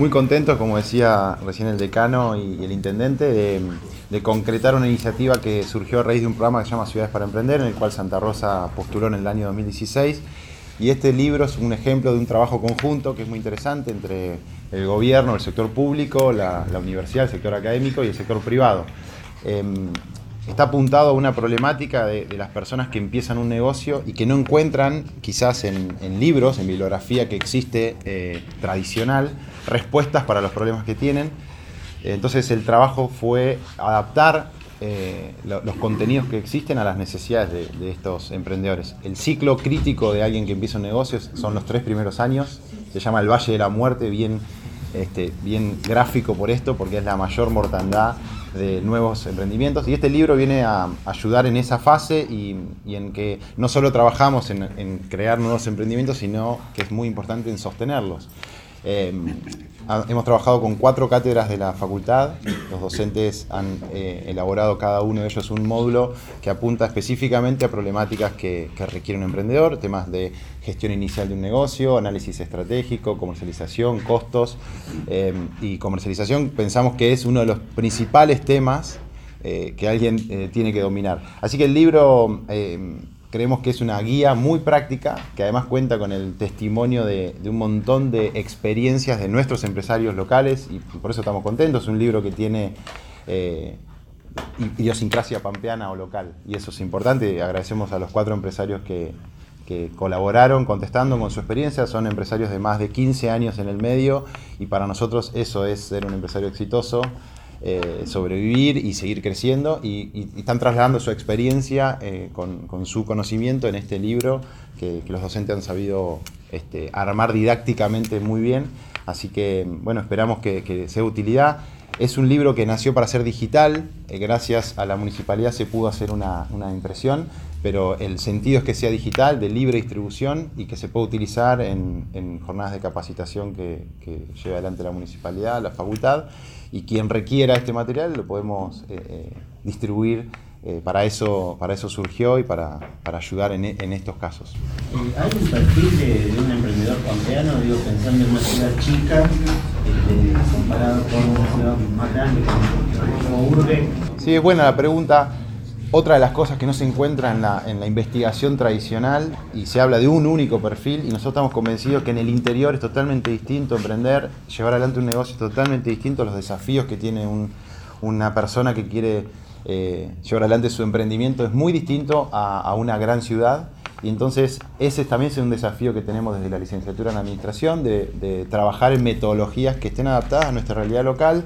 muy contentos, como decía recién el decano y el intendente, de, concretar una iniciativa que surgió a raíz de un programa que se llama Ciudades para Emprender, en el cual Santa Rosa postuló en el año 2016. Y este libro es un ejemplo de un trabajo conjunto que es muy interesante entre el gobierno, el sector público, la, universidad, el sector académico y el sector privado. Em, está apuntado a una problemática de, las personas que empiezan un negocio y que no encuentran, quizás en, libros, en bibliografía que existe eh, tradicional, respuestas para los problemas que tienen. Entonces el trabajo fue adaptar eh, los contenidos que existen a las necesidades de, estos emprendedores. El ciclo crítico de alguien que empieza un negocio son los tres primeros años, se llama el Valle de la Muerte, bien, este, bien gráfico por esto, porque es la mayor mortandad de nuevos emprendimientos. Y este libro viene a ayudar en esa fase y, en que no solo trabajamos en, crear nuevos emprendimientos, sino que es muy importante en sostenerlos. Em, hemos trabajado con cuatro cátedras de la facultad. Los docentes han eh, elaborado cada uno de ellos un módulo que apunta específicamente a problemáticas que, requiere un emprendedor, temas de gestión inicial de un negocio, análisis estratégico, comercialización, costos. Em, y comercialización pensamos que es uno de los principales temas eh, que alguien eh, tiene que dominar. Así que el libro creemos que es una guía muy práctica, que además cuenta con el testimonio de, un montón de experiencias de nuestros empresarios locales y por eso estamos contentos. Es un libro que tiene eh, idiosincrasia pampeana o local y eso es importante. Agradecemos a los cuatro empresarios que, que colaboraron contestando con su experiencia. Son empresarios de más de 15 años en el medio y para nosotros eso es ser un empresario exitoso. Eh, sobrevivir y seguir creciendo y, están trasladando su experiencia eh, con, su conocimiento en este libro que, los docentes han sabido este, armar didácticamente muy bien. Así que, bueno, esperamos que, sea de utilidad. Es un libro que nació para ser digital, eh, gracias a la municipalidad se pudo hacer una, impresión, pero el sentido es que sea digital, de libre distribución y que se pueda utilizar en, jornadas de capacitación que, que lleva adelante la municipalidad, la facultad y quien requiera este material lo podemos eh, eh, distribuir. Eh, para, eso, para eso surgió y para, ayudar en, estos casos. ¿Hay un perfil de, un emprendedor pampeano, digo, pensando en una ciudad chica, este, comparado con una ciudad más grande como urbe? Sí, es buena la pregunta. Otra de las cosas que no se encuentra en la, investigación tradicional y se habla de un único perfil y nosotros estamos convencidos que en el interior es totalmente distinto emprender, llevar adelante un negocio es totalmente distinto a los desafíos que tiene una persona que quiere eh, llevar adelante su emprendimiento, es muy distinto a, una gran ciudad. Y entonces ese también es un desafío que tenemos desde la licenciatura en administración, de, de trabajar en metodologías que estén adaptadas a nuestra realidad local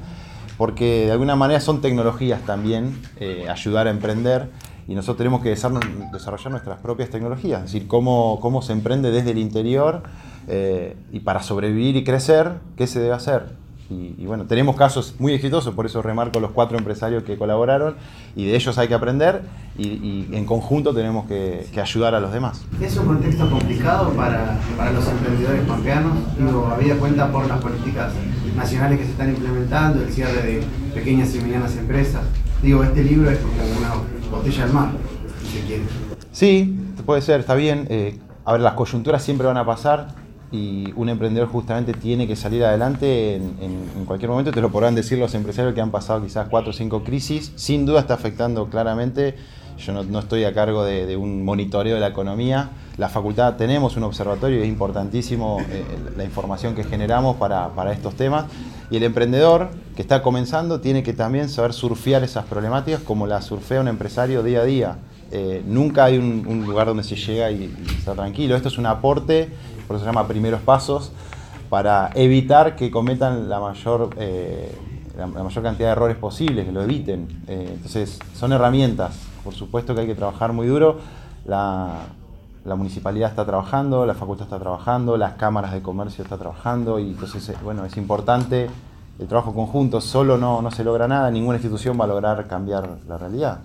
porque de alguna manera son tecnologías también, eh, ayudar a emprender, y nosotros tenemos que desarrollar nuestras propias tecnologías, es decir, cómo, cómo se emprende desde el interior eh, y para sobrevivir y crecer, ¿qué se debe hacer? Y, bueno, tenemos casos muy exitosos, por eso remarco los cuatro empresarios que colaboraron y de ellos hay que aprender y, en conjunto tenemos que, ayudar a los demás. Es un contexto complicado para, para los emprendedores pampeanos, digo, habida cuenta por las políticas nacionales que se están implementando, el cierre de pequeñas y medianas empresas. Digo, este libro es como una botella al mar, si se quiere. Sí, puede ser, está bien. Eh, a ver, las coyunturas siempre van a pasar y un emprendedor justamente tiene que salir adelante en, cualquier momento, te lo podrán decir los empresarios que han pasado quizás cuatro o cinco crisis, sin duda está afectando claramente, yo no, estoy a cargo de, un monitoreo de la economía, la facultad tenemos un observatorio y es importantísimo eh, la información que generamos para, estos temas, y el emprendedor que está comenzando tiene que también saber surfear esas problemáticas como la surfea un empresario día a día. Eh, nunca hay un, lugar donde se llega y, está tranquilo. Esto es un aporte por eso se llama primeros pasos, para evitar que cometan la mayor, eh, la, mayor cantidad de errores posibles, que lo eviten. Eh, entonces, son herramientas. Por supuesto que hay que trabajar muy duro. La, municipalidad está trabajando, la facultad está trabajando, las cámaras de comercio están trabajando y entonces, bueno, es importante el trabajo conjunto. Solo no, no se logra nada, ninguna institución va a lograr cambiar la realidad.